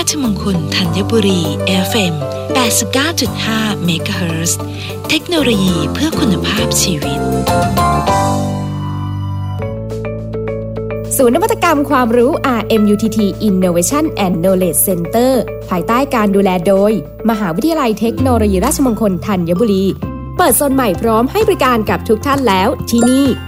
ราชมงคลธัญบุรี FM 89.5 MHz เทคโนโลยีเพื่อคุณภาพชีวิต ศูนย์นวัตกรรมความรู้ RMUTT Innovation and Knowledge Center ภายใต้การดูแลโดย มหาวิทยาลัยเทคโนโลยีราชมงคลธัญบุรี เปิดโซนใหม่พร้อมให้บริการกับทุกท่านแล้วที่นี่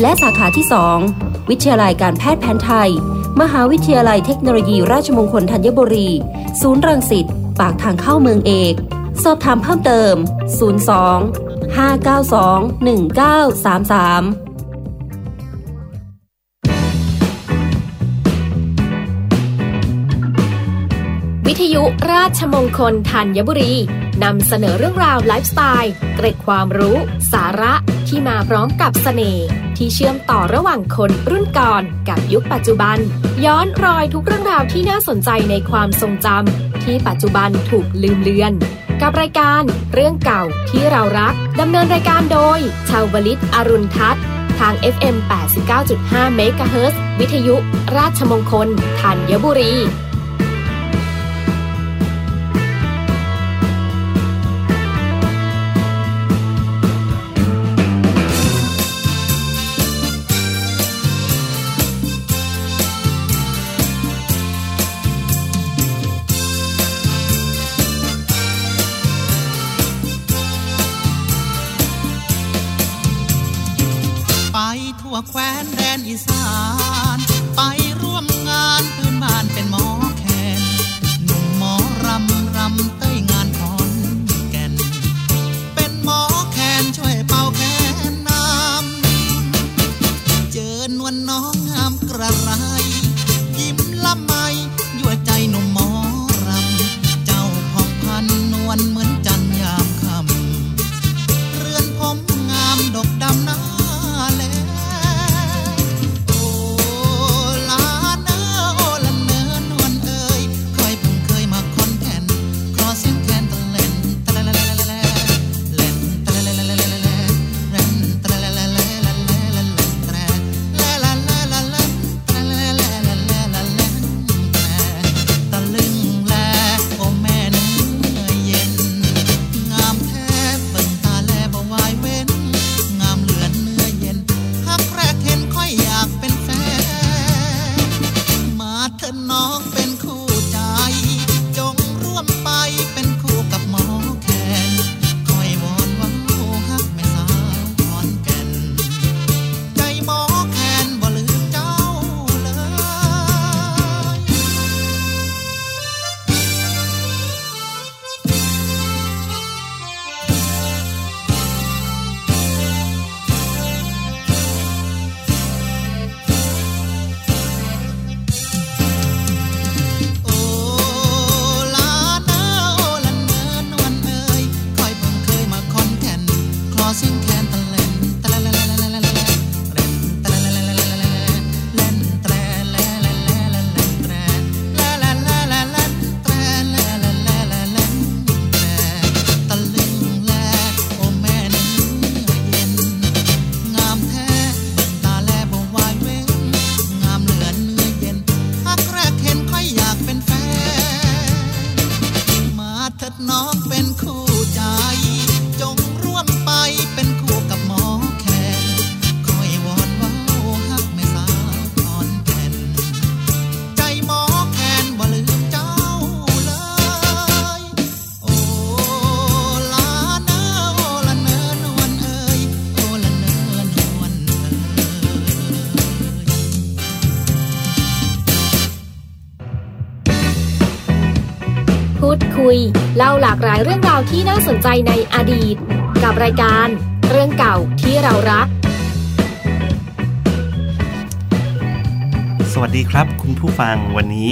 และสาขาที่ 2 วิทยาลัยการแพทย์แผนไทย มหาวิทยาลัยเทคโนโลยีราชมงคลธัญบุรี ศูนย์รังสิต ปากทางเข้าเมืองเอก สอบถามเพิ่มเติม 02 592 1933วิทยุราชมงคลธัญบุรีนำเสนอเรื่องราวไลฟ์สไตล์ เกร็ดความรู้ สาระ ที่มาพร้อมกับสเสน่ห์ที่เชื่อมต่อระหว่างคนรุ่นก่อนกับยุคปัจจุบัน ย้อนรอยทุกเรื่องราวที่น่าสนใจในความทรงจำที่ปัจจุบันถูกลืมเลือน กับรายการเรื่องเก่าที่เรารักดำเนินรายการโดย ชาวลิตอรุณทัศน์ทาง FM 89.5 MHz วิทยุ ราชมงคลธัญบุรี เล่าหลากหลายเรื่องราวที่น่าสนใจในอดีต กับรายการเรื่องเก่าที่เรารัก สวัสดีครับ คุณผู้ฟังวันนี้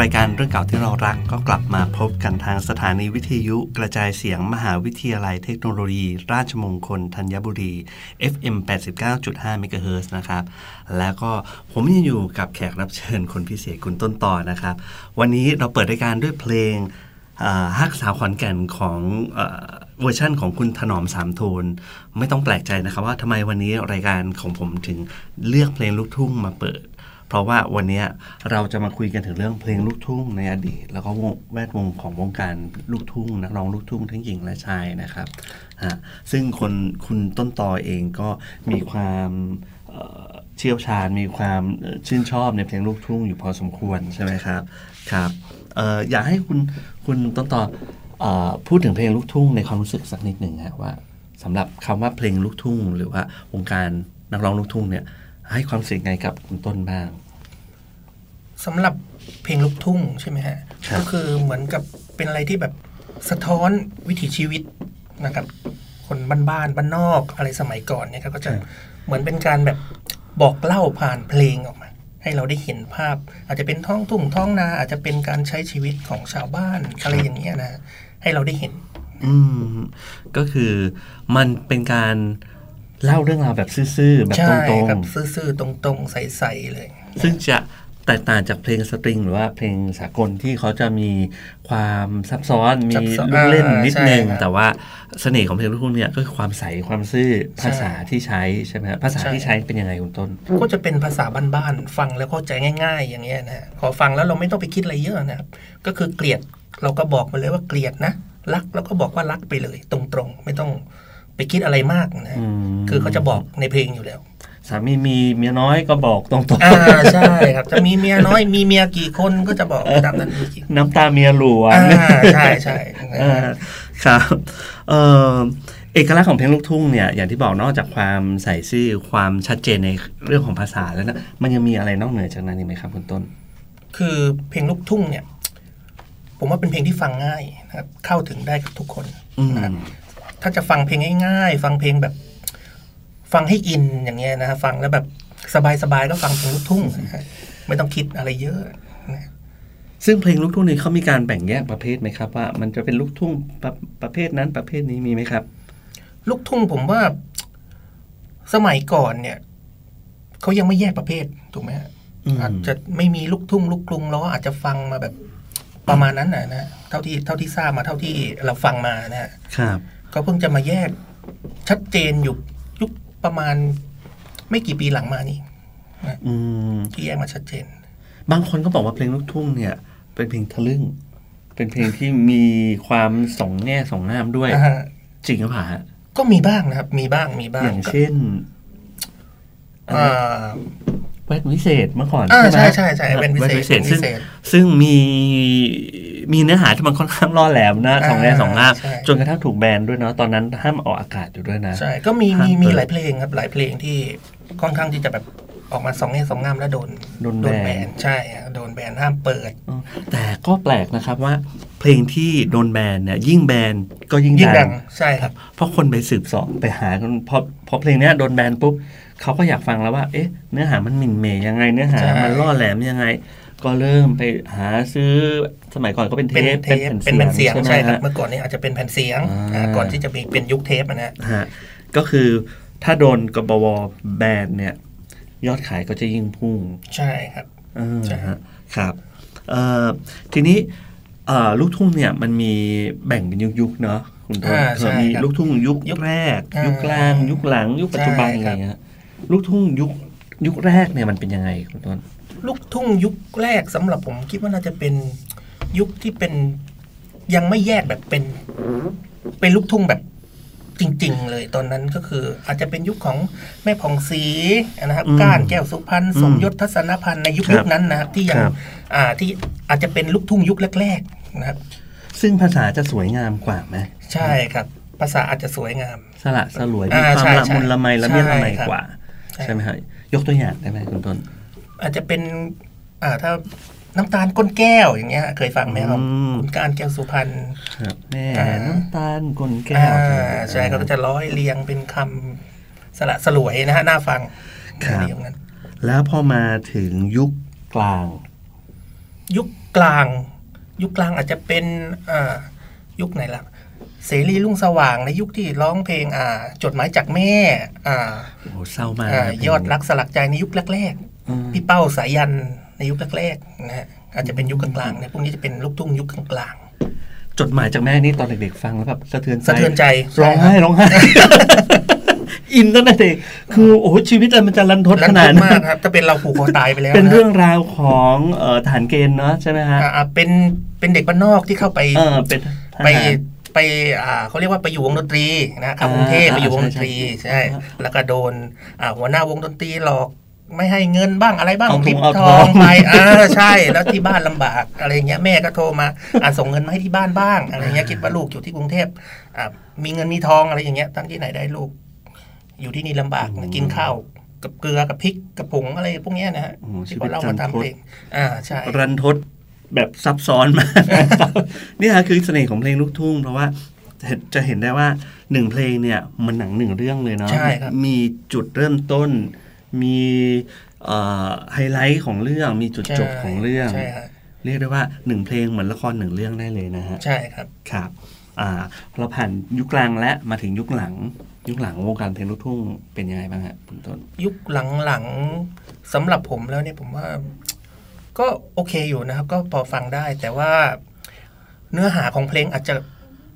รายการเรื่องเก่าที่เรารักก็กลับมาพบกันทางสถานีวิทยุกระจายเสียงมหาวิทยาลัยเทคโนโลยี ราชมงคลธัญบุรี FM 89.5 MHz นะครับ แล้วก็ผมยังอยู่กับแขกรับเชิญคนพิเศษคุณต้นต่อนะครับ วันนี้เราเปิดรายการด้วยเพลง ฮักสาวขอนแก่นของเวอร์ชั่นของคุณถนอมสามโทน ไม่ต้องแปลกใจนะครับว่าทำไมวันนี้รายการของผมถึงเลือกเพลงลูกทุ่งมาเปิด เพราะว่าวันนี้เราจะมาคุยกันถึงเรื่องเพลงลูกทุ่งในอดีต แล้วก็วงแวดวงของวงการลูกทุ่งนักร้องลูกทุ่งทั้งหญิงและชายนะครับฮะซึ่งคนคุณต้นตอเองก็มีความเชี่ยวชาญมีความชื่นชอบในเพลงลูกทุ่งอยู่พอสมควรใช่ไหมครับครับอออยากให้คุณ คุณต้นตอเอ่อพูดถึงเพลงลูกทุ่งในความรู้สึกสักนิดหนึ่งฮะว่าสำหรับคำว่าเพลงลูกทุ่ง หรือว่าวงการนักร้องลูกทุ่งเนี่ย ให้ความรู้สึกไงกับคุณต้นบ้างสำหรับเพลงลูกทุ่งใช่ไหมฮะครับก็คือเหมือนกับเป็นอะไรที่แบบสะท้อนวิถีชีวิตนะครับ คนบ้านบ้านๆบ้านนอกอะไรสมัยก่อนเนี่ยครับก็จะเหมือนเป็นการแบบบอกเล่าผ่านเพลงออกมา ให้เราได้เห็นภาพ อาจจะเป็นท้องทุ่งท้องนา อาจจะเป็นการใช้ชีวิตของชาวบ้านอะไรอย่างเงี้ยนะให้เราได้เห็น อืมก็คือมันเป็นการเล่าเรื่องราวแบบซื่อๆแบบใช่ตรงครับซื่อๆตรงๆใสๆเลยๆซึ่งจะ แตกต่างจากเพลงสตริง หรือว่าเพลงสากลที่เขาจะมีความซับซ้อนมีซับซ้อนลูกเล่นอ่านิดนึงใช่ครับแต่ว่าเสน่ห์ของเพลงลูกทุ่งเนี่ยก็คือความใสความซื่อใช่ภาษาที่ใช้ใช่ไหมฮะภาษาใช่ที่ใช้เป็นยังไงคุณต้น ก็จะเป็นภาษาบ้านๆฟังแล้วเข้าใจง่าย ๆ อย่างเงี้ยนะฮะพอฟังแล้วเราไม่ต้องไปคิดอะไรเยอะนะครับก็คือเกลียดเราก็บอกมาเลยว่าเกลียดนะรักแล้วก็บอกว่ารักไปเลย ตรงๆ ไม่ต้องไปคิดอะไรมากนะฮะอืมคือเขาจะบอกในเพลงอยู่แล้ว สามีมีเมียน้อยก็บอกตรงอ่าใช่ครับจะมีเมียน้อยมีเมียกี่คนก็จะบอกตามนั้นจริงๆน้ำตาเมียหลวงอ่าใช่ใช่นะอ่าฮะครับ เอ่อเอกลักษณ์ของเพลงลูกทุ่งเนี่ยอย่างที่บอกนอกจากความใส่ซื่อความชัดเจนในเรื่องของภาษาแล้วนะมันยังมีอะไรนอกเหนือจากนั้นอีกไหมครับคุณต้น คือเพลงลูกทุ่งเนี่ย ผมว่าเป็นเพลงที่ฟังง่ายนะครับเข้าถึงได้กับทุกคนอืมนะครับถ้าจะฟังเพลงง่ายๆ ฟังเพลงแบบ ฟังให้อินอย่างเงี้ยนะฮะฟังแล้วแบบสบายๆก็ฟังเพลงลูกทุ่งนะฮะไม่ต้องคิดอะไรเยอะนะซึ่งเพลงลูกทุ่งนี้เขามีการแบ่งแยกประเภทไหมครับ ว่ามันจะเป็นลูกทุ่งประประเภทนั้นประเภทนี้มีไหมครับ ลูกทุ่งผมว่าสมัยก่อนเนี่ยเขายังไม่แยกประเภทถูกไหมฮะอืมอาจจะไม่มีลูกทุ่งลูกกรุงเราก็อาจจะฟังมาแบบประมาณนั้นนะนะเท่าที่เท่าที่ทราบมาเท่าที่เราฟังมานะฮะครับ ก็เพิ่งจะมาแยกชัดเจนอยู่ยุค ประมาณไม่กี่ปีหลังมานี่อืมที่แยกมาชัดเจน บางคนก็บอกว่าเพลงลูกทุ่งเนี่ย เป็นเพลงทะลึ่ง เป็นเพลงที่มีความสองแง่สองงามด้วยอ่าฮะจริงหรือเปล่าฮะก็มีบ้างนะครับ มีบ้างมีบ้างอย่างเช่นอ่าแว่นวิเศษเมื่อก่อนอ่าใช่ไหมใช่ใช่ใช่แว่นวิเศษซึ่งแว่นวิเศษซึ่งมี มีเนื้อหาที่มันค่อนข้างล่อแหลมนะสองแง่อ่าสองง่ามใช่จนกระทั่งถูกแบนด้วยเนาะตอนนั้นห้ามออกอากาศอยู่ด้วยนะใช่ก็มีห้ามมีมีเปิดหลายเพลงครับหลายเพลงที่ค่อนข้างที่จะแบบออกมาสองแง่สองงามแล้วโดนโดนแบนใช่ฮะโดนแบนห้ามเปิดอืมแต่ก็แปลกนะครับว่า เพลงที่โดนแบนเนี่ยยิ่งแบนก็ยิ่งยิ่งดัดังงใช่ครับ เพราะคนไปสืบเสอบไปหากันพอพอเพลงเนี้ยโดนแบนปุ๊บเขาก็อยากฟังแล้วว่า เอ๊ะ เนื้อหามันหมิ่นเหมยยังไง เนื้อหาใช่มันล่อแหลมยังไง ก็เริ่มไปหาซื้อสมัยก่อนก็เป็นเทเป็นปเทปเป็นแผ่นเสียงไหมใช่ครับฮะเมื่อก่อนนี้อาจจะเป็นแผ่นเสียงอ่าอ่าก่อนที่จะมีเป็นยุคเทปอะนะฮะก็คือถ้าโดนกบวแบนเนี่ย ยอดขายก็จะยิ่งพุ่ง ใช่ครับเออใช่ฮะครับเอ่อทีนี้เอ่อลูกทุ่งเนี่ยมันมีแบ่งเป็นยุคๆเนาะคุณต้นอ่าเผื่อใช่มีครับลูกทุ่งยุคยุคแรกอ่ายุยุคกลาง ยุคหลัง ยุคปัจจุบันใช่อะไรครับเงี้ยลูกทุ่งยุค ยุคแรกเนี่ยมันเป็นยังไงคุณต้นลูกทุ่งยุคแรกสำหรับผมคิดว่าน่าจะเป็นยุคที่เป็นยังไม่แยกแบบเป็น เป็นลูกทุ่งแบบจริง ๆ เลยตอนนั้นก็คือ อาจจะเป็นยุคของแม่ผ่องศรีนะครับอืมก้านแก้วสุพรรณอืมสมยศทัศนพันธ์ในยุคครับยุคนั้นนะครับที่ยังครับอ่าที่อาจจะเป็นลูกทุ่งยุคแรก ๆ นะครับ ซึ่งภาษาจะสวยงามกว่าไหมใช่ครับ ภาษาอาจจะสวยงาม สละสลวยมีอ่าความใช่ละมุนละไมละเมียดละไมใช่ครับกว่า ใช่ใช่ไหมครับ ยกตัวอย่างได้ไหมคุณต้น อาจจะเป็น อ่าถ้าน้ำตาลก้นแก้วอย่างเงี้ย เคยฟังไหมครับอืมคุณการแก้วสุพรรณครับแม่อ่าน้ำตาลกลนแก้อ่าวอะไรใช่เขาก็จะร้อยเรียงเป็นคำสละสลวยนะฮะน่าฟังครับในยุคนั้นแล้วพอมาถึงยุคกลาง ยุคกลาง ยุคกลางอาจจะเป็นอ่ายุคไหนล่ะ เสรีรุ่งสว่างในยุคที่ร้องเพลงอ่า จดหมายจากแม่ อ่าโอ้โหเศร้ามากอ่านะเพลงยอดรักสลักใจในยุคแรกอืมๆพี่เป้าสายันในยุคแรกๆนะฮะอาจจะเป็นยุคกลางๆเนี่ยพวกนี้จะเป็นลูกทุ่งยุคกลางจดหมายจากแม่นี่ตอนเด็กๆฟังแล้วแบบสะเทือนๆใจสะเทือนใจร้องไห้ร้องไห้อินตั้งแต่เด็กคือโอ้โหชีวิตมันจะรันทดรัขนนาทดดนั้มากนครับถ้าเป็นเราผูกคอตายไปแล้ว เป็นนะเรื่องราวของเอ่อฐานเกณฑ์เนาะใช่ไหมฮะอ่าอ่าเป็นเป็นเด็กบ้านนอกที่เข้าไปเออเป็นทหารไป ไปอ่าเขาเรียกว่าไปอยู่วงดนตรีนะเข้ากรุงเทพอ่าไปอยู่วงดนตรีใช่ใช่ใช่แล้วก็โดนอ่าหัวหน้าวงดนตรีหลอกไม่ให้เงินบ้างอะไรบ้างเอาทงริบเอาททอองงไปอ่าใช่แล้วที่บ้านลำบากอะไรเงี้ยแม่ก็โทรมาอ่าส่งเงินมาให้ที่บ้านบ้างอะไรเงี้ยคิดว่าลูกอยู่ที่กรุงเทพอ่ามีเงินมีทองอะไรอย่างเงี้ยทั้งที่ไหนได้ลูก อยู่ที่นี่ลำบากนะกินข้าวกับเกลือกับพริกกับผงอะไรพวกเนี้ยนะฮะโอ้โหชีที่วิตเรามารันทดทำเองอ่าใช่รันทด แบบซับซ้อนมากนี่ฮะคือเสน่ห์ของเพลงลูกทุ่ง เพราะว่าจะจะเห็นได้ว่าหนึ่งเพลงเนี่ยมันหนังหนึ่งเรื่องเลยเนาะใช่ครับมีจุดเริ่มต้น มีเอ่อไฮไลท์ของเรื่องมีจุดจบของเรื่องใช่ฮะเรียกได้ว่าหนึ่งเพลงเหมือนละครหนึ่งเรื่องได้เลยนะฮะใช่ครับครับอ่าเราผ่านยุคกลางและมาถึงยุคหลัง ยุคหลังวงการเพลงลูกทุ่งเป็นยังไงบ้างฮะคุณต้น ยุคหลังๆสำหรับผมแล้วเนี่ยผมว่า ก็โอเคอยู่นะครับ ก็พอฟังได้แต่ว่าเนื้อหาของเพลงอาจจะ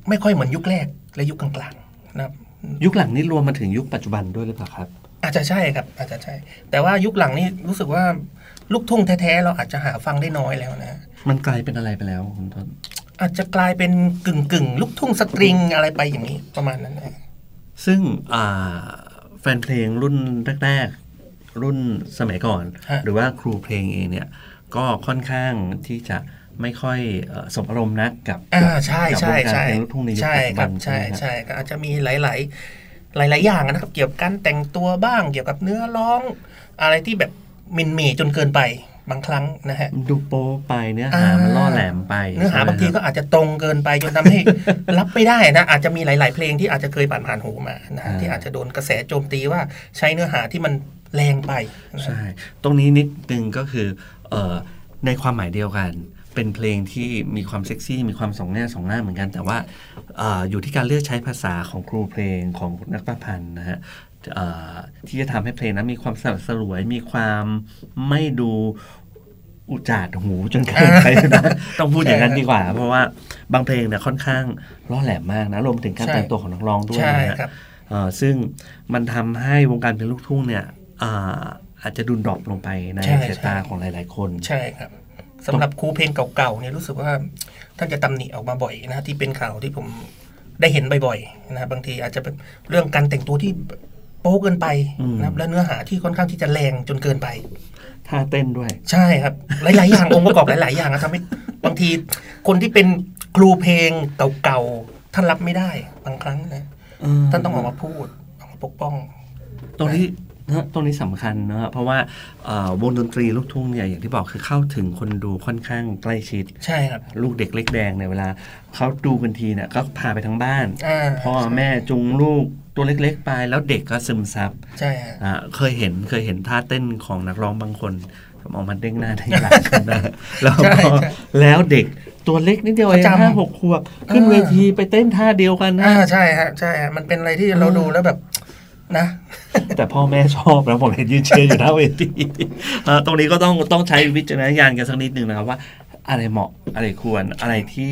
ไม่ค่อยเหมือนยุคแรกและยุคกลางๆนะครับ ยุคหลังนี่รวมมาถึงยุคปัจจุบันด้วยหรือเปล่าครับ อาจจะใช่ครับ อาจจะใช่ แต่ว่ายุคหลังนี่รู้สึกว่าลูกทุ่งแท้ๆเราอาจจะหาฟังได้น้อยแล้วนะมันกลายเป็นอะไรไปแล้วคุณต้นอาจจะกลายเป็นกึ่งกึ่งๆลูกทุ่งสตริงอะไรไปอย่างนี้ประมาณนั้นนะซึ่งอ่าแฟนเพลงรุ่นแรกๆรุ่นสมัยก่อนฮะหรือว่าครูเพลงเองเนี่ย ก็ค่อนข้างที่จะไม่ค่อยเอ่อสมอารมณ์นักกับอ่าใช่กับใช่วงการใช่เพลงลูกทุ่งในยุคใช่ปัจจุบัรับใช่ไหมฮะใช่ก็อาจจะมีหลาย ๆ หลาย ๆ อย่างนะครับ เกี่ยวกับการแต่งตัวบ้างเกี่ยวกับเนื้อร้อง อะไรที่แบบมินเมจนเกินไปบางครั้งนะฮะดูโป๊ไปเนื้อหามันล่อแหลมไป เนื้อหาใช่ไหมครับบางทีก็อาจจะตรงเกินไปจนทำให้รับไม่ได้นะอาจจะมีหลาย ๆ เพลงที่อาจจะเคยผ่านผ่านๆหูมานะฮะที่อาจจะโดนกระแสโจมตีว่าใช้เนื้อหาที่มันแรงไปนะฮะใช่ตรงนี้นิดนึงก็คือเอ่อ ในความหมายเดียวกัน เป็นเพลงที่มีความเซ็กซี่ มีความสองแง่สองหน้าเหมือนกัน แต่ว่าเอออยู่ที่การเลือกใช้ภาษาของครูเพลงของนักประพันธ์นะฮะเอ่อที่จะทำให้เพลงนั้นมีความสลับสลวย มีความไม่ดูอุจาดหูจนเกินไปนะต้องพูดอย่างนั้นดีกว่า เพราะว่าบางเพลงเนี่ยค่อนข้างล่อแหลมมากนะรวมถึงการใช่แต่งตัวของนักร้องด้วยใช่นะฮะครับเอ่อซึ่งมันทำให้วงการเพลงลูกทุ่งเนี่ย อ่าอาจจะดุนดรอปลงไปในใช่สายตาใช่ของหลาย ๆ คน ใช่ครับสำหรับครูเพลงเก่าๆเนี่ยรู้สึกว่าท่านจะตำหนิออกมาบ่อยนะที่เป็นข่าวที่ผมได้เห็นบ่อยๆนะบางทีอาจจะเป็นเรื่องการแต่งตัวที่โป๊เกินไปอืมนะครับและเนื้อหาที่ค่อนข้างที่จะแรงจนเกินไปท่าเต้นด้วย ใช่ครับ หลาย ๆ อย่างองค์ประกอบหลาย ๆ อย่างนะทำให้บางทีคนที่เป็นครูเพลงเก่าๆท่านรับไม่ได้บางครั้งนะท่านต้องออกมาพูดออกมาปกป้อง ตรงนี้ นะตรงนี้สำคัญนะฮะเพราะว่าเอ่อวงดนตรีลูกทุ่งเนี่ยอย่างที่บอกคือเข้าถึงคนดูค่อนข้างใกล้ชิด ใช่ครับ ลูกเด็กเล็กแดงเนี่ยเวลาเขาดูกันทีเนี่ยก็พาไปทั้งบ้านอ่าพ่อแม่จุงลูกตัวเล็ก ๆ ไปแล้วเด็กก็ซึมซับใช่ฮะอ่าเคยเห็นเคยเห็นท่าเต้นของนักร้องบางคนมองมันเด้งหน้าเด้งหลังกันนะแล้วใช่ก็ใช่แล้วเด็กตัวเล็กนิดเดียวเองประจำห้าหกขวบขึ้นอ่าเวทีไปเต้นท่าเดียวกันนะอ่าใช่ฮะใช่ฮะมันเป็นอะไรที่เราดูแล้วแบบ นะ แต่พ่อแม่ชอบนะผมเห็นยืนเชียร์อยู่หน้าเวทีเอ่อตรงนี้ก็ต้องต้องใช้วิจารณญาณกันสักนิดหนึ่งนะครับว่า อะไรเหมาะอะไรควรอะไรที่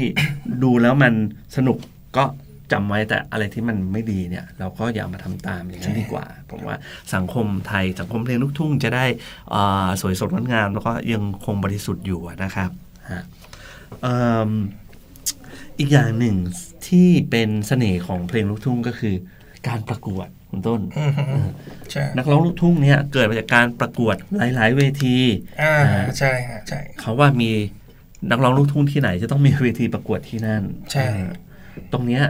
ดูแล้วมันสนุกก็จำไว้แต่อะไรที่มันไม่ดีเนี่ย เราก็อย่ามาทำตามอย่างนั้นดีกว่า ผมว่าสังคมไทยสังคมเพลงลูกทุ่งจะได้อ่าสวยสดงดงามแล้วก็ยังคงบริสุทธิ์อยู่นะครับฮะเอิ่มอีกอย่างหนึ่งที่เป็นเสน่ห์ของเพลงลูกทุ่งก็คือ การประกวด คุณต้นอือฮึใช่นักร้องลูกทุ่งเนี่ยเกิดมาจากการประกวดหลาย ๆ เวทีอ่าอ่าใช่ฮะใช่เขาว่ามีนักร้องลูกทุ่งที่ไหนจะต้องมีเวทีประกวดที่นั่น ใช่เออตรงเนี้ย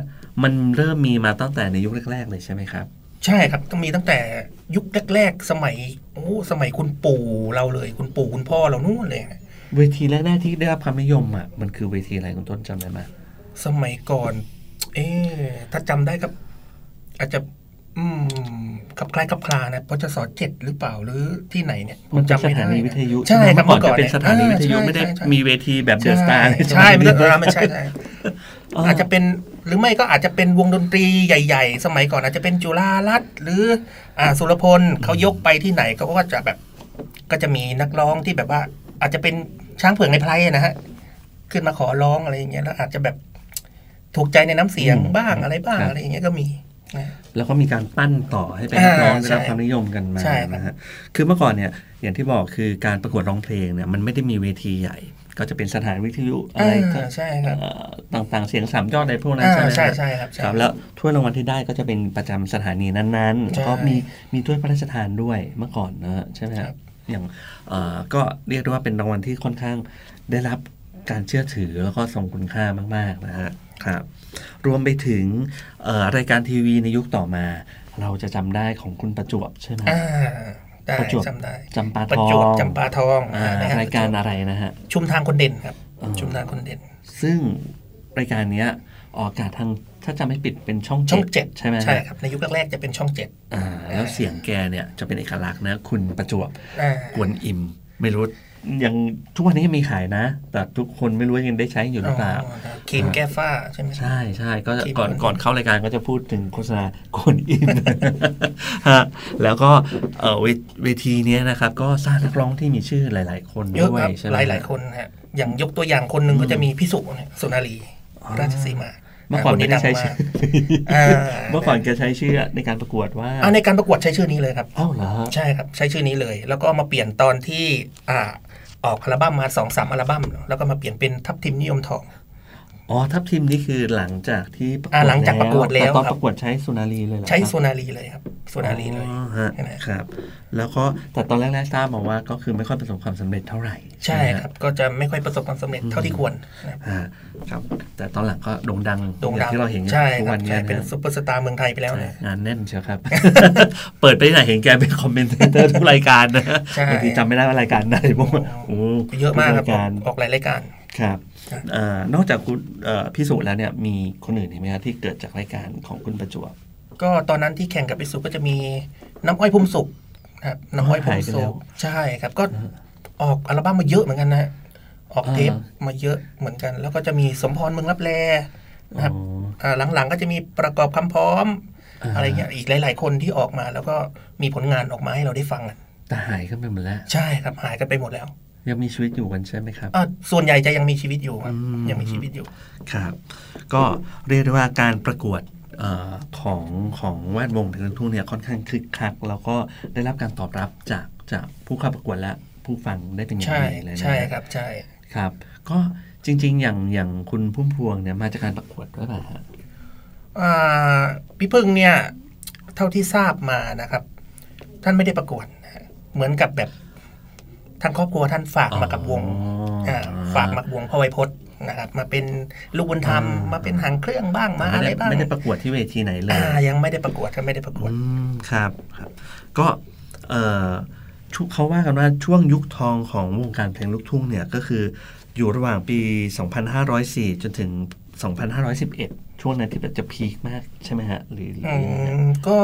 มันเริ่มมีมาตั้งแต่ในยุคแรก ๆ เลยใช่ไหมครับ ใช่ครับต้องมีตั้งแต่ยุคแรก ๆ สมัยโอ้สมัยคุณปู่เราเลย คุณปู่คุณพ่อเรานู่นเลยฮะเวทีแรกๆที่ได้รับความนิยมอะมันคือเวทีอะไรคุณต้นจำได้ไหมสมัยก่อน เอ๊ะถ้าจำได้ก็อาจจะ อืมขับคล้ายขับคลานะพจสเจ็ดหรือเปล่าหรือที่ไหนเนี่ยผมันมเป็นจำสไม่ถาได้นีวิทยุใช่ครับเมื่อก่อนจะยเป็นสถานีวิทยุอ่าไม่ได้ใช่ใช่มีเวทีแบบเดอะสตาร์ใช่ไม่ได้เออไม่ใช่ใช่อาจจะเป็นหรือไม่ก็อาจจะเป็นวงดนตรีใหญ่ๆ สมัยก่อนอาจจะเป็นจุฬารัตน์หรืออ่าสุรพลเขายกไปที่ไหนเขาก็จะแบบ ก็จะมีนักร้องที่แบบว่า อาจจะเป็นช้างเผือกในไพรนะฮะขึ้นมาขอร้องอะไรอย่างเงี้ยแล้วอาจจะแบบถูกใจในน้ำเสียงอืมบ้างอะไรบ้างครับอะไรอย่างเงี้ยก็มีนะ แล้วก็มีการปั้นต่อให้เป็นนักร้องอ่าได้รับใช่ความนิยมกันมาใช่ครับนะฮะคือเมื่อก่อนเนี่ยอย่างที่บอกคือการประกวดร้องเพลงเนี่ยมันไม่ได้มีเวทีใหญ่ ก็จะเป็นสถานวิทยุอะไรอ่าใช่ครับเอ่อต่างๆ เสียงสามยอดอะไรพวกนั้นอ่าใช่ไหมฮะใช่ใช่ครับใช่ครับ แล้วถ้วยรางวัลที่ได้ก็จะเป็นประจำสถานีนั้นๆใช่แล้วก็มีมีถ้วยพระราชทานด้วยเมื่อก่อนนะฮะใช่ไหมคครัรับบอย่างเอ่อก็เรียกได้ว่าเป็นรางวัลที่ค่อนข้างได้รับ การเชื่อถือแล้วก็ทรงคุณค่ามาก ๆ นะฮะครับ รวมไปถึงเอ่อรายการทีวีในยุคต่อมา เราจะจำได้ของคุณประจวบใช่ไหมอ่าได้ประจวบจำได้จำปาประทอจวบงจำปาทองอ่านะฮะรายการอะไรนะฮะ ชุมทางคนเด่นครับอ๋อชุมทางคนเด่น ซึ่งรายการเนี้ยออกอากาศทางถ้าจำไม่ผิดเป็นช่องช่องเจ็ดใช่ไหมฮะใช่ครับ ในยุคแรกๆจะเป็นช่องเจ็ดอ่าแล้วเสียงแกเนี่ยจะเป็นเอกลักษณ์นะ คุณประจวบอ่ากวนอิมไม่รู้ ยังทุกวันนี้ยังมีขายนะ แต่ทุกคนไม่รู้ว่ายังได้ใช้อยู่หรือเปล่าครีมแก้ฝ้าใช่ไหมใช่ใช่ก็ครีมก่อนกวนอิมก่อนเข้ารายการก็จะพูดถึงโฆษณากวนอิมฮะแล้วก็เอ่อเวเวทีเนี้ยนะครับ ก็สร้างนักร้องที่มีชื่อหลาย ๆ คนเยอะด้วยครับใช่ไหหมลายหลายๆคนฮะอย่างยกตัวอย่างคนหนึ่งก็จะมีพี่สุเนี่ยสุนารีอ๋อราชสีมาเมื่อก่อนไม่ได้ใช้คชื่ออ่าเมื่อก่อนแกใช้ชื่อในการประกวดว่าเอาในการประกวดใช้ชื่อนี้เลยครับเอ้าเหรอใช่ครับ ใช้ชื่อนี้เลย แล้วก็มาเปลี่ยนตอนที่อ่า ออกอัลบั้มมาสองสามอัลบั้มแล้วก็มาเปลี่ยนเป็นทับทิมนิยมทอง อ๋อทับทิมนี่คือหลังจากที่ประกวดอ่าหลังจากประกวดแล้วต่ตอนครับประกวดใช้สุนารีเลยเหรอใช้ครับสุนารีเลยครับสุนารีเลยอ๋อฮะใช่ไหมครับ แล้วก็แต่ตอนแรกๆทราบมาว่าก็คือไม่ค่อยประสบความสำเร็จเท่าไหร่ ใช่ไหมฮะครับ ก็จะไม่ค่อยประสบความสำเร็จเท่าที่ควรนะครับอ่าครับ แต่ตอนหลังก็โด่งดังโด่งดังอย่างที่เราเห็นทุกวันนี้ใช่ครับใช่นะฮะเป็นซุปเปอร์สตาร์เมืองไทยไปแล้วใช่นะงานแน่นเชียวครับ เปิดไปที่ไหนเห็นแกเป็น commentator ทุกรายการนะใช่บางทีจำไม่ได้ว่ารายการไหนเพราะว่าโอ้เยอะมากครับทุรายการออกหลายรายการครับครับเอ่อ นอกจากคุณเอ่อพี่สุแล้วเนี่ยมีคนอื่นอีกไหมครับที่เกิดจากรายการของคุณประจวบก็ตอนนั้นที่แข่งกับพี่สุก็จะมีน้ำอ้อยพุ่มสุกครับน้ำอ้อยพุ่มสุกหายไปแล้วใช่ครับ ก็ออกอัลบั้มมาเยอะเหมือนกันนะฮะออกเทปอ่ามาเยอะเหมือนกัน แล้วก็จะมีสมพรเมืองลับแลนะครับอ๋ออ่าหลังๆก็จะมีประกอบคำพร้อมอ่าอะไรเงี้ยอีกหลาย ๆ คนที่ออกมาแล้วก็มีผลงานออกมาให้เราได้ฟังกันแต่หายกันไปหมดแล้ว ใช่ครับหายกันไปหมดแล้ว ยังมีชีวิตอยู่กันใช่ไหมครับอ่าส่วนใหญ่จะยังมีชีวิตอยู่ครับอืมยังมีชีวิตอยู่ครับ ก็เรียกได้ว่าการประกวดเออของของแวดวงเพลงลูกทุ่งเนี่ยค่อนข้างคึกคัก แล้วก็ได้รับการตอบรับจากจากผู้เข้าประกวดและผู้ฟังได้เป็นอย่างใช่ดีเลยนะใช่ครับใช่ครับ ก็จริง ๆ อย่างอย่างคุณพุ่มพวงเนี่ยมาจากการประกวดด้วยป่ะฮะอ่าพี่พึ่งเนี่ยเท่าที่ทราบมานะครับ ท่านไม่ได้ประกวดนะฮะเหมือนกับแบบ ทางครอบครัวท่านฝากมากับวงอ๋ออ่าฝากมากับวงพ่อไวยพจน์นะครับมาเป็นลูกบุญธรรมอ่ามมาเป็นหางเครื่องบ้างมาไม่อะไรได้บ้างไม่ได้ประกวดที่เวทีไหนเลยอ่ายังไม่ได้ประกวดก็ไม่ได้ประกวดอืมครับครับ ก็เอ่อชุเขาว่ากันว่าช่วงยุคทองของวงการเพลงลูกทุ่งเนี่ยก็คืออยู่ระหว่างปี 2504 จนถึง 2511 ช่วงนั้นที่แบบจะพีคมากใช่ไหมฮะหรือหรืออืยังไงฮะมก็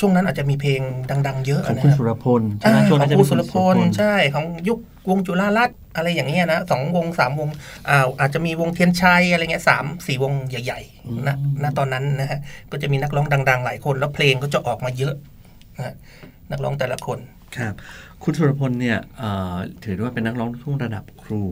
ช่วงนั้นอาจจะมีเพลงดัง ๆ เยอะของนะคุณครับสุรพลใช่ไหมอ่าช่วงขอนั้นงจะคเป็รูนสุรพลคุณใช่ของยุควงจุฬารัตน์อะไรอย่างเงี้ยนะสองวงสามวงอ่าอาจจะมีวงเทียนชัยอะไรเงี้ยสามสี่วงใหญ่ๆนะณตอนนั้นนะฮะก็จะมีนักร้องดัง ๆ หลายคน แล้วเพลงก็จะออกมาเยอะนะฮะนักร้องแต่ละคนครับ คุณสุรพลเนี่ยเอ่อถือได้ว่าเป็นนักร้องลูกทุ่งระดับครู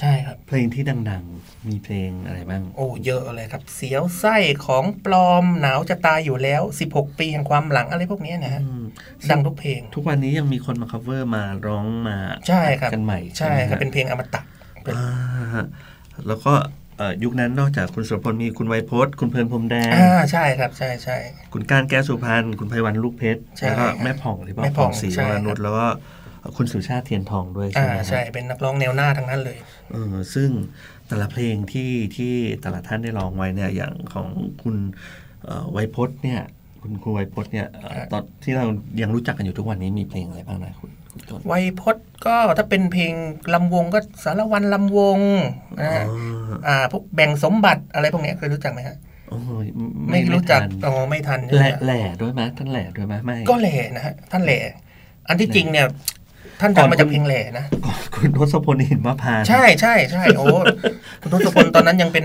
ใช่ครับ เพลงที่ดังๆ มีเพลงอะไรบ้าง โอ้เยอะเลยครับ เสียวไส้ของปลอมหนาวจะตายอยู่แล้ว 16 ปีแห่งความหลังอะไรพวกเนี้ยนะฮะอืมดังทุกเพลง ทุกวันนี้ยังมีคนมา cover มาร้องมาใช่ครับกันใหม่ใช่ไหมครับฮะเป็นเพลงอมตะเป็นอ่าฮะแล้วก็เอ่อยุคนั้นนอกจากคุณสุรพลมีคุณไวยพจน์คุณเพลินพรมแดงอ่าใช่ครับใช่ใช่คุณการแก้วสุพรรณคุณไพวันลูกเพชรใช่แล้วก็แม่ผ่องที่พ่อแม่ผ่ผ่อองงศรีใช่วรนุชแล้วก็ คุณสุชาติเทียนทองด้วยใช่อ่าไหมฮะใช่เป็นนักร้องแนวหน้าทั้งนั้นเลยเออซึ่งแต่ละเพลงที่ที่แต่ละท่านได้ร้องไว้เนี่ยอย่างของคุณเอ่อไวยพจน์เนี่ย คุณครูไวยพจน์เนี่ยเอ่อครับตอนที่เรายังรู้จักกันอยู่ทุกวันนี้มีเพลงอะไรบ้างนะคุณคุณต้นไวยพจน์ก็ถ้าเป็นเพลงลำวงก็สารวันลำวงนะฮะอ๋ออ่าพวกแบ่งสมบัติอะไรพวกเนี้ยเคยรู้จักไหมฮะโอ้ยไม่รู้จักทันอ๋อไม่ทันแหล่ใช่ไหมแหล่ด้วยไหมท่านแหล่ด้วยไหมไม่ก็แหล่นะฮะท่านแหล่อันที่จริงเนี่ย ท่านดังมาจากเพลงแหล่นะก่อนคุณทศพลหินมะพร้านต์ใช่ใช่ใช่โอ้คุณทศพลตอนนั้นยังเป็น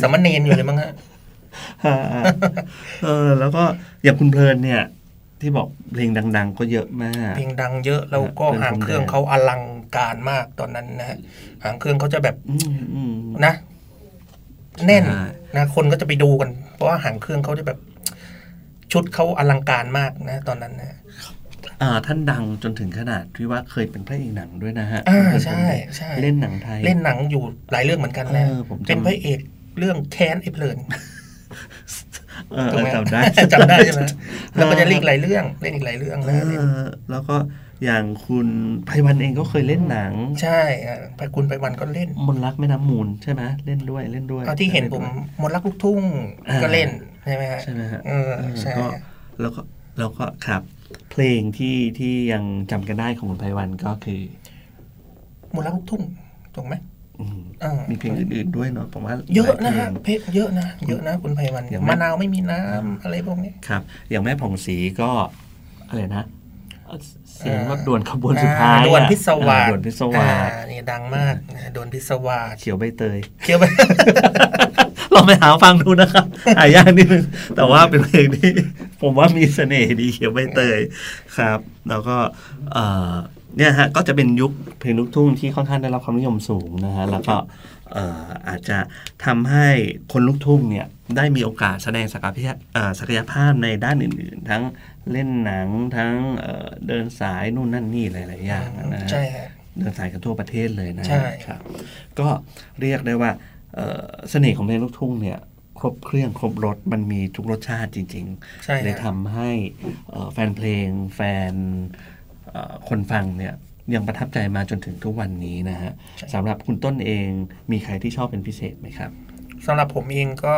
สามเณรอยู่เลยมั้งฮะฮะเออ แล้วก็อย่างคุณเพลินเนี่ย ที่บอกเพลงดัง ๆ ก็เยอะมาก เพลงดังเยอะแล้วก็เป็นหางเครื่องผมแดงเขาอลังการมากตอนนั้นนะฮะหางเครื่องเขาจะแบบอืมอืมนะ แน่นใช่นะคนก็จะไปดูกัน เพราะว่าหางเครื่องเขาจะแบบ ชุดเขาอลังการมากนะ ตอนนั้นนะอ่า ท่านดังจนถึงขนาดที่ว่าเคยเป็นพระเอกหนังด้วยนะฮะอ่าคุณเพลินใช่ผมเนี่ยใช่เล่นหนังไทย เล่นหนังอยู่หลายเรื่องเหมือนกันนะเออผมจำเป็นพระเอกเรื่องแค้นไอ้เพลินเออถูกไหมจำได้จำได้ใช่ไหมแล้วก็จะเล่นอีกหลายเรื่องเล่นอีกหลายเรื่องเอนะเล่นอแล้วก็อย่างคุณไพวันเองก็เคยเล่นหนัง ใช่อะไปคุณไปวันก็เล่นมนต์รักแม่น้ำมูลใช่ไหมเล่นด้วยเล่นด้วยเอาที่เห็นผมมนต์รักลูกทุ่งอ่าก็เล่นใช่ไหมฮะใช่ไหมฮะเออเออใช่ก็แล้วก็แล้วก็ครับ เพลงที่ที่ยังจำกันได้ของคุณไพวันก็คือมนต์รักลูกทุ่งถูกไหมอืมอ่ามีเพลงอื่นๆด้วยเนาะผมว่าเยอะนะหลาฮะเพลงเพลงเยอะนะเยอะนะคุณไพวันอย่างแม่มะนาวไม่มีน้ำอะไรพวกนี้ครับ อย่างแม่ผ่องศรีก็อะไรนะ เสียงว่าอ่าด่วนขบวนสุดท้ายอ่าด่วนพิศวาสอ่ด่วนพิศวาสอ่นี่ดังมากนะด่วนพิศวาสเขียวใบเตยเกี่ยวไปลองไปหาฟังดูนะครับหายากนิดนึงแต่ว่าเป็นเพลงที่ผมว่ามีเสน่ห์ดีเขียวใบเตยครับ แล้วก็เอ่อเนี่ยฮะก็จะเป็นยุคเพลงลูกทุ่งที่ค่อนข้างได้รับความนิยมสูงนะฮะแล้วก็เอ่ออาจจะทำให้คนลูกทุ่งเนี่ยได้มีโอกาสแสดงศักยภาพเอ่อศักยภาพในด้านอื่น ๆ ทั้งเล่นหนังทั้งเอ่อเดินสายนู่นนั่นนี่หลายๆอย่างนะฮะใช่ฮะเดินสายกันทั่วประเทศเลยนะใช่ครับ ก็เรียกได้ว่าเอ่อเสน่ห์ของเพลงลูกทุ่งเนี่ยครบเครื่องครบรสมันมีทุกรสชาติจริงใช่ๆเลยฮะทำให้เอ่อแฟนเพลงแฟนเอ่อคนฟังเนี่ย ยังประทับใจมาจนถึงทุกวันนี้นะฮะสำหรับคุณต้นเองมีใครที่ชอบเป็นพิเศษไหมครับสำหรับผมเองก็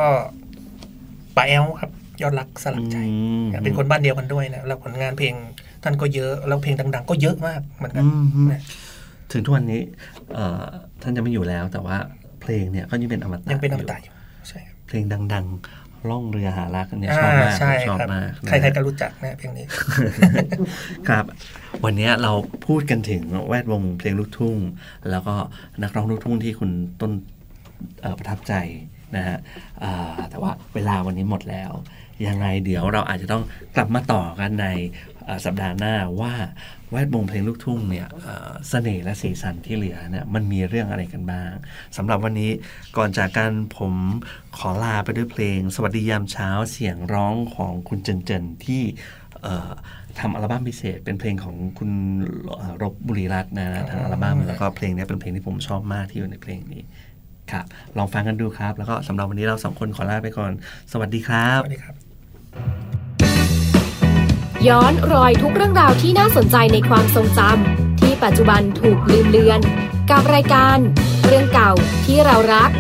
ปาแอลครับ ยอดรักสลักใจอืมเป็นคนบ้านเดียวกันด้วยนะแล้วผลงานเพลงท่านก็เยอะ แล้วเพลงดัง ๆ ก็เยอะมากเหมือนกันอืมนะถึงทุกวันนี้เอ่อท่านจะไม่อยู่แล้ว แต่ว่าเพลงเนี่ยก็ยังเป็นอมตะยังเป็นอมตะอยู่อยู่ใช่ครับเพลงดังๆ ล่องเรือหารักอันเนี่ยชอ่าอบมากใช่ชอบครับมากนะใครๆก็รู้จักนะเพลงนี้ ครับ วันนี้เราพูดกันถึงแวดวงเพลงลูกทุ่ง แล้วก็นักร้องลูกทุ่งที่คุณต้นเอ่อประทับใจนะฮะอ่าแต่ว่าเวลาวันนี้หมดแล้ว ยังไงเดี๋ยวเราอาจจะต้องกลับมาต่อกันในเอ่อ สัปดาห์หน้าว่าแวดวงเพลงลูกทุ่งเนี่ยเอ่อเสน่ห์และสีสันที่เหลือเนี่ยมันมีเรื่องอะไรกันบ้างสำหรับวันนี้ก่อนจากกันผมขอลาไปด้วยเพลง สวัสดียามเช้าเสียงร้องของคุณเจนเจนที่เอ่อทำอัลบั้มพิเศษเป็นเพลงของคุณเอ่อรบบุรีรัตน์นะทางอัลบั้มแล้วก็เพลงนี้เป็นเพลงที่ผมชอบมากที่อยู่ในเพลงนี้ครับ ลองฟังกันดูครับ แล้วก็สำหรับวันนี้เราสองคนขอลาไปก่อน สวัสดีครับ สวัสดีครับ ย้อนรอยทุกเรื่องราวที่น่าสนใจในความทรงจำที่ปัจจุบันถูกลืมเลือน กับรายการ เรื่องเก่าที่เรารัก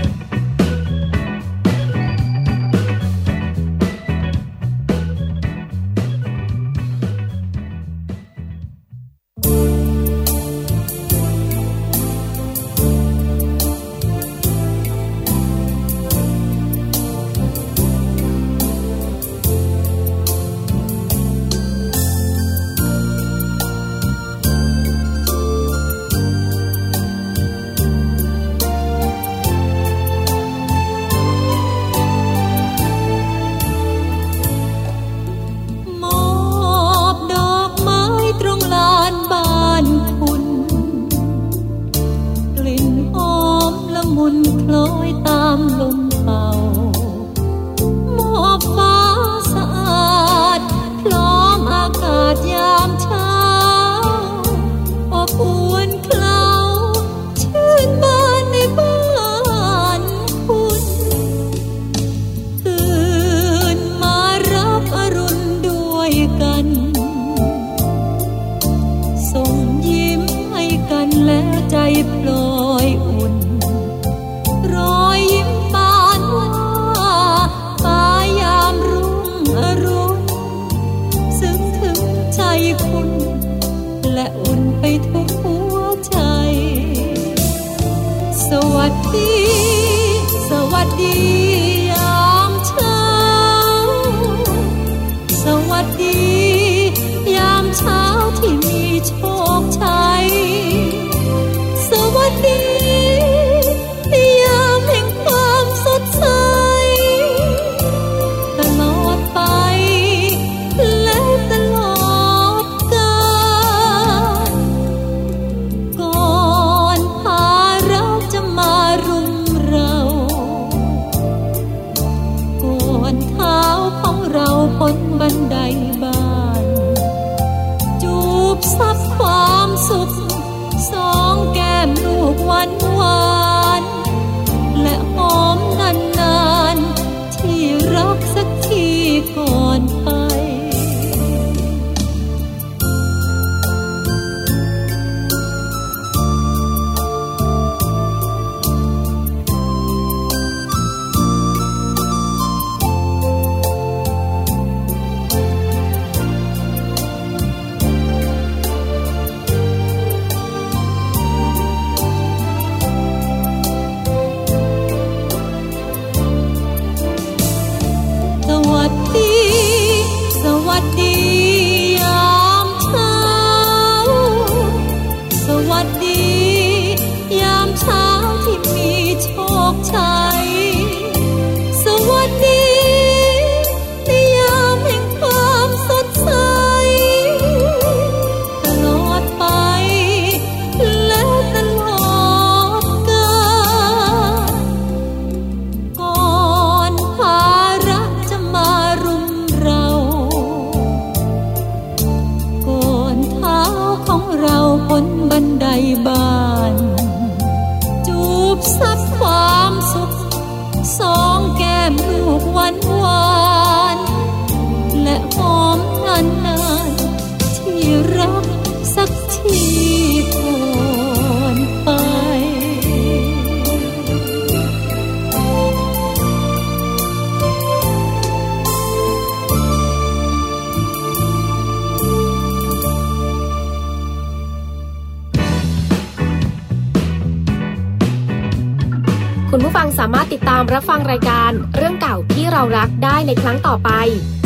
ามารถติดตามรับฟังรายการเรื่องเก่าที่เรารักได้ในครั้งต่อไป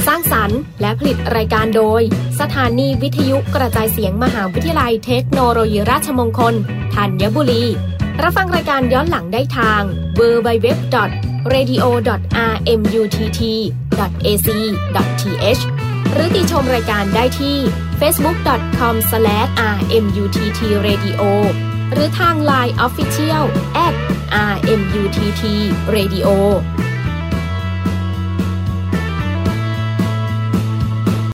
สร้างสรรค์และผลิตรายการโดย สถานีวิทยุกระจายเสียงมหาวิทยาลัยเทคโนโลยีราชมงคลธัญบุรี รับฟังรายการย้อนหลังได้ทาง www.radio.rmutt.ac.th หรือติชมรายการได้ที่ facebook.com/rmuttradio หรือทาง Line Official RMUTT Radio